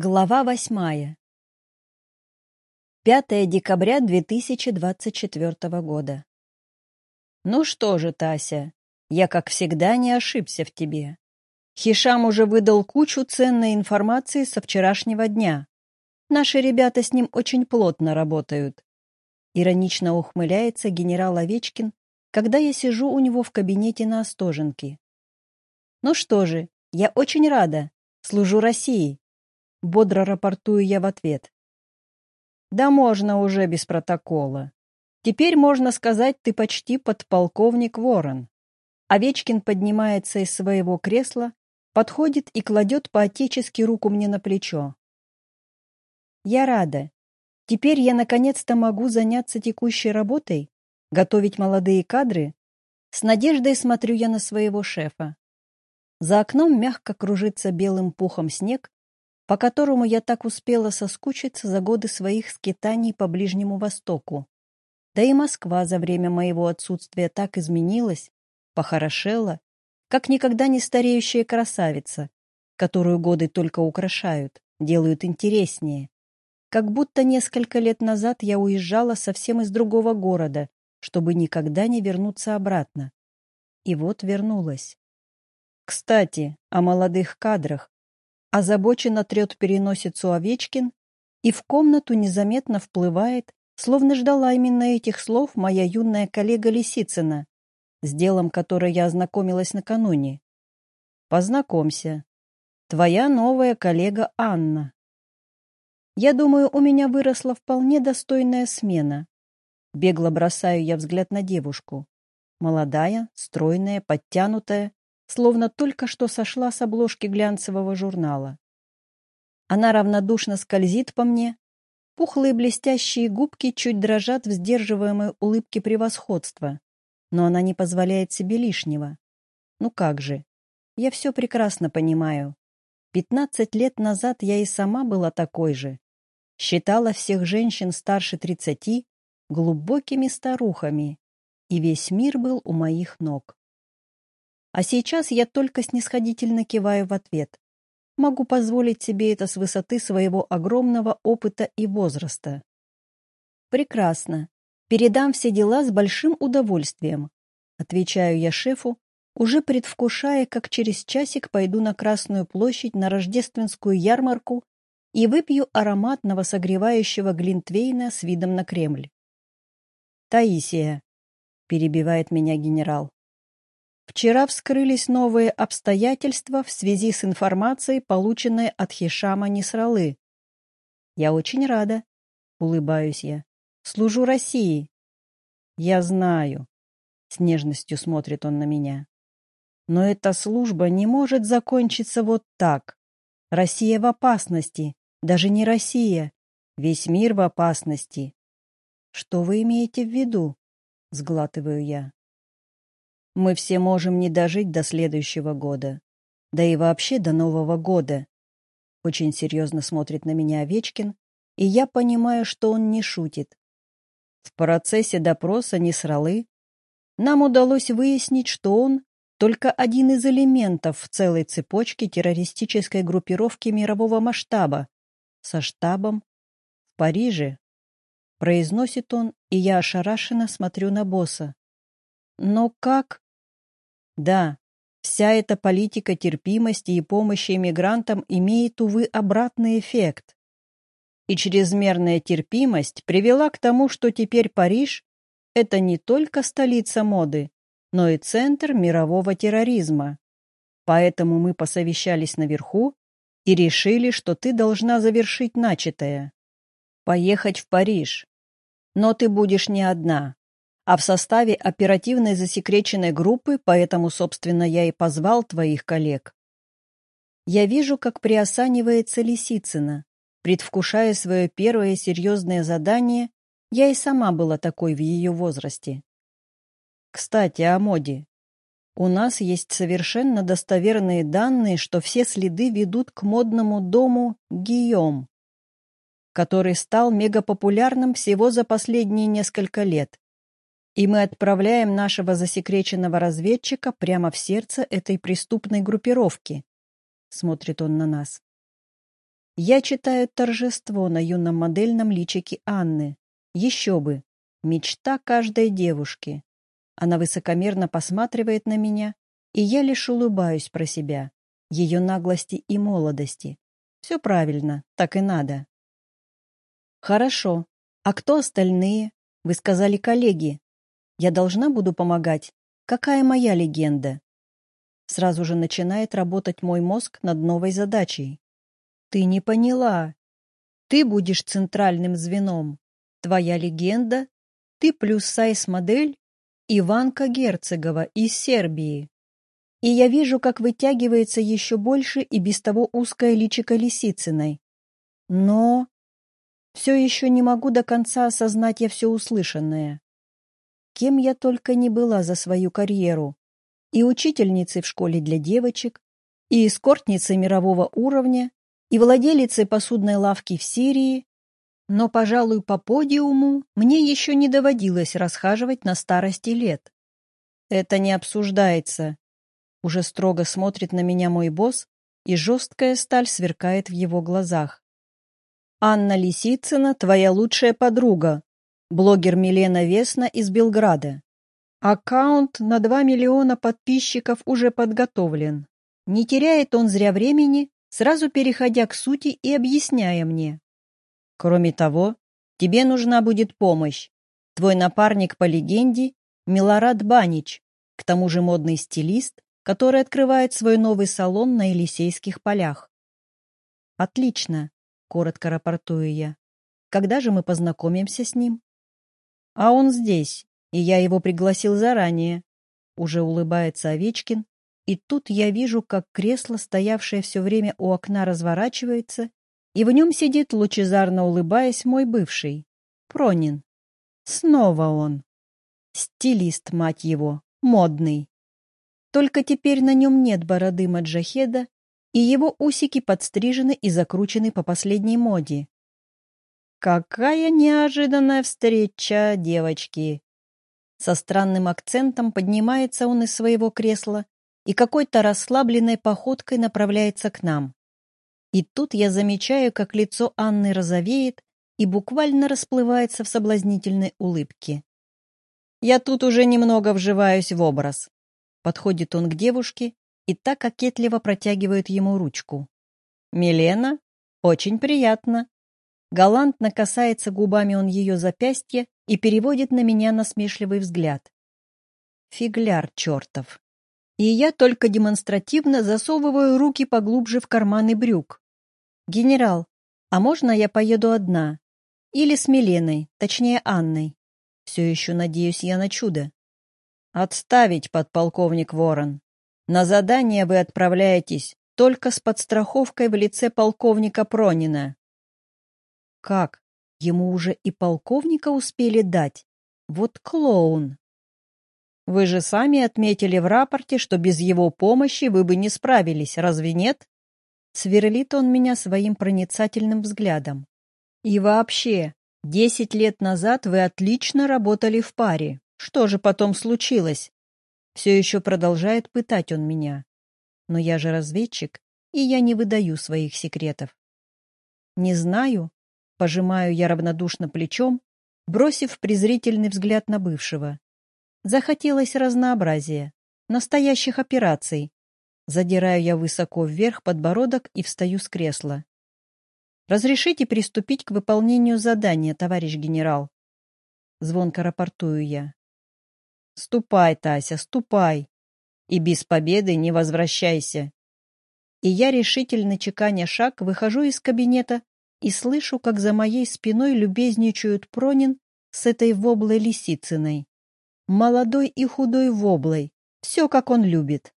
Глава восьмая. 5 декабря 2024 года. Ну что же, Тася, я, как всегда, не ошибся в тебе. Хишам уже выдал кучу ценной информации со вчерашнего дня. Наши ребята с ним очень плотно работают. Иронично ухмыляется генерал Овечкин, когда я сижу у него в кабинете на Остоженке. Ну что же, я очень рада. Служу России. Бодро рапортую я в ответ. Да можно уже без протокола. Теперь можно сказать, ты почти подполковник Ворон. Овечкин поднимается из своего кресла, подходит и кладет по-отечески руку мне на плечо. Я рада. Теперь я наконец-то могу заняться текущей работой, готовить молодые кадры. С надеждой смотрю я на своего шефа. За окном мягко кружится белым пухом снег, по которому я так успела соскучиться за годы своих скитаний по Ближнему Востоку. Да и Москва за время моего отсутствия так изменилась, похорошела, как никогда не стареющая красавица, которую годы только украшают, делают интереснее. Как будто несколько лет назад я уезжала совсем из другого города, чтобы никогда не вернуться обратно. И вот вернулась. Кстати, о молодых кадрах, Озабоченно трет переносицу Овечкин, и в комнату незаметно вплывает, словно ждала именно этих слов моя юная коллега Лисицына, с делом которой я ознакомилась накануне. Познакомься. Твоя новая коллега Анна. Я думаю, у меня выросла вполне достойная смена. Бегло бросаю я взгляд на девушку. Молодая, стройная, подтянутая, словно только что сошла с обложки глянцевого журнала. Она равнодушно скользит по мне, пухлые блестящие губки чуть дрожат в сдерживаемой улыбке превосходства, но она не позволяет себе лишнего. Ну как же, я все прекрасно понимаю. Пятнадцать лет назад я и сама была такой же. Считала всех женщин старше тридцати глубокими старухами, и весь мир был у моих ног. А сейчас я только снисходительно киваю в ответ. Могу позволить себе это с высоты своего огромного опыта и возраста. Прекрасно. Передам все дела с большим удовольствием. Отвечаю я шефу, уже предвкушая, как через часик пойду на Красную площадь на рождественскую ярмарку и выпью ароматного согревающего глинтвейна с видом на Кремль. «Таисия», — перебивает меня генерал, Вчера вскрылись новые обстоятельства в связи с информацией, полученной от Хишама Нисралы. Я очень рада. Улыбаюсь я. Служу России. Я знаю. С нежностью смотрит он на меня. Но эта служба не может закончиться вот так. Россия в опасности. Даже не Россия. Весь мир в опасности. Что вы имеете в виду? Сглатываю я мы все можем не дожить до следующего года. Да и вообще до Нового года. Очень серьезно смотрит на меня Овечкин, и я понимаю, что он не шутит. В процессе допроса Несралы нам удалось выяснить, что он только один из элементов в целой цепочке террористической группировки мирового масштаба со штабом в Париже. Произносит он, и я ошарашенно смотрю на босса. Но как? Да, вся эта политика терпимости и помощи иммигрантам имеет, увы, обратный эффект. И чрезмерная терпимость привела к тому, что теперь Париж – это не только столица моды, но и центр мирового терроризма. Поэтому мы посовещались наверху и решили, что ты должна завершить начатое. Поехать в Париж. Но ты будешь не одна а в составе оперативной засекреченной группы, поэтому, собственно, я и позвал твоих коллег. Я вижу, как приосанивается Лисицына. Предвкушая свое первое серьезное задание, я и сама была такой в ее возрасте. Кстати, о моде. У нас есть совершенно достоверные данные, что все следы ведут к модному дому Гийом, который стал мегапопулярным всего за последние несколько лет и мы отправляем нашего засекреченного разведчика прямо в сердце этой преступной группировки. Смотрит он на нас. Я читаю торжество на юном модельном личике Анны. Еще бы. Мечта каждой девушки. Она высокомерно посматривает на меня, и я лишь улыбаюсь про себя, ее наглости и молодости. Все правильно, так и надо. Хорошо. А кто остальные? Вы сказали коллеги. Я должна буду помогать. Какая моя легенда? Сразу же начинает работать мой мозг над новой задачей. Ты не поняла. Ты будешь центральным звеном. Твоя легенда — ты плюс сайз-модель Иванка Герцегова из Сербии. И я вижу, как вытягивается еще больше и без того узкое личико Лисицыной. Но все еще не могу до конца осознать я все услышанное. Кем я только не была за свою карьеру. И учительницей в школе для девочек, и эскортницей мирового уровня, и владелицей посудной лавки в Сирии, но, пожалуй, по подиуму мне еще не доводилось расхаживать на старости лет. Это не обсуждается. Уже строго смотрит на меня мой босс, и жесткая сталь сверкает в его глазах. Анна Лисицына, твоя лучшая подруга, блогер Милена Весна из Белграда. Аккаунт на 2 миллиона подписчиков уже подготовлен. Не теряет он зря времени, сразу переходя к сути и объясняя мне. Кроме того, тебе нужна будет помощь. Твой напарник по легенде Милорад Банич, к тому же модный стилист, который открывает свой новый салон на Елисейских полях. Отлично, коротко рапортую я. Когда же мы познакомимся с ним? А он здесь, и я его пригласил заранее. Уже улыбается Овечкин, и тут я вижу, как кресло, стоявшее все время у окна, разворачивается, и в нем сидит, лучезарно улыбаясь, мой бывший, Пронин. Снова он. Стилист, мать его, модный. Только теперь на нем нет бороды маджахеда, и его усики подстрижены и закручены по последней моде. Какая неожиданная встреча, девочки! Со странным акцентом поднимается он из своего кресла и какой-то расслабленной походкой направляется к нам. И тут я замечаю, как лицо Анны розовеет и буквально расплывается в соблазнительной улыбке. Я тут уже немного вживаюсь в образ. Подходит он к девушке и так кокетливо протягивает ему ручку. «Милена, очень приятно». Галантно касается губами он ее запястья и переводит на меня насмешливый взгляд. Фигляр чертов. И я только демонстративно засовываю руки поглубже в карманы брюк. «Генерал, а можно я поеду одна? Или с Миленой, точнее Анной? Все еще надеюсь я на чудо». «Отставить, подполковник Ворон. На задание вы отправляетесь только с подстраховкой в лице полковника Пронина». «Как? Ему уже и полковника успели дать? Вот клоун!» Вы же сами отметили в рапорте, что без его помощи вы бы не справились, разве нет? Сверлит он меня своим проницательным взглядом. И вообще, десять лет назад вы отлично работали в паре. Что же потом случилось? Все еще продолжает пытать он меня. Но я же разведчик, и я не выдаю своих секретов. Не знаю, пожимаю я равнодушно плечом, бросив презрительный взгляд на бывшего. Захотелось разнообразия, настоящих операций. Задираю я высоко вверх подбородок и встаю с кресла. «Разрешите приступить к выполнению задания, товарищ генерал?» Звонко рапортую я. «Ступай, Тася, ступай, и без победы не возвращайся». И я, решительно чеканя шаг, выхожу из кабинета и слышу, как за моей спиной любезничают Пронин с этой воблой Лисицыной. Молодой и худой воблой, все как он любит.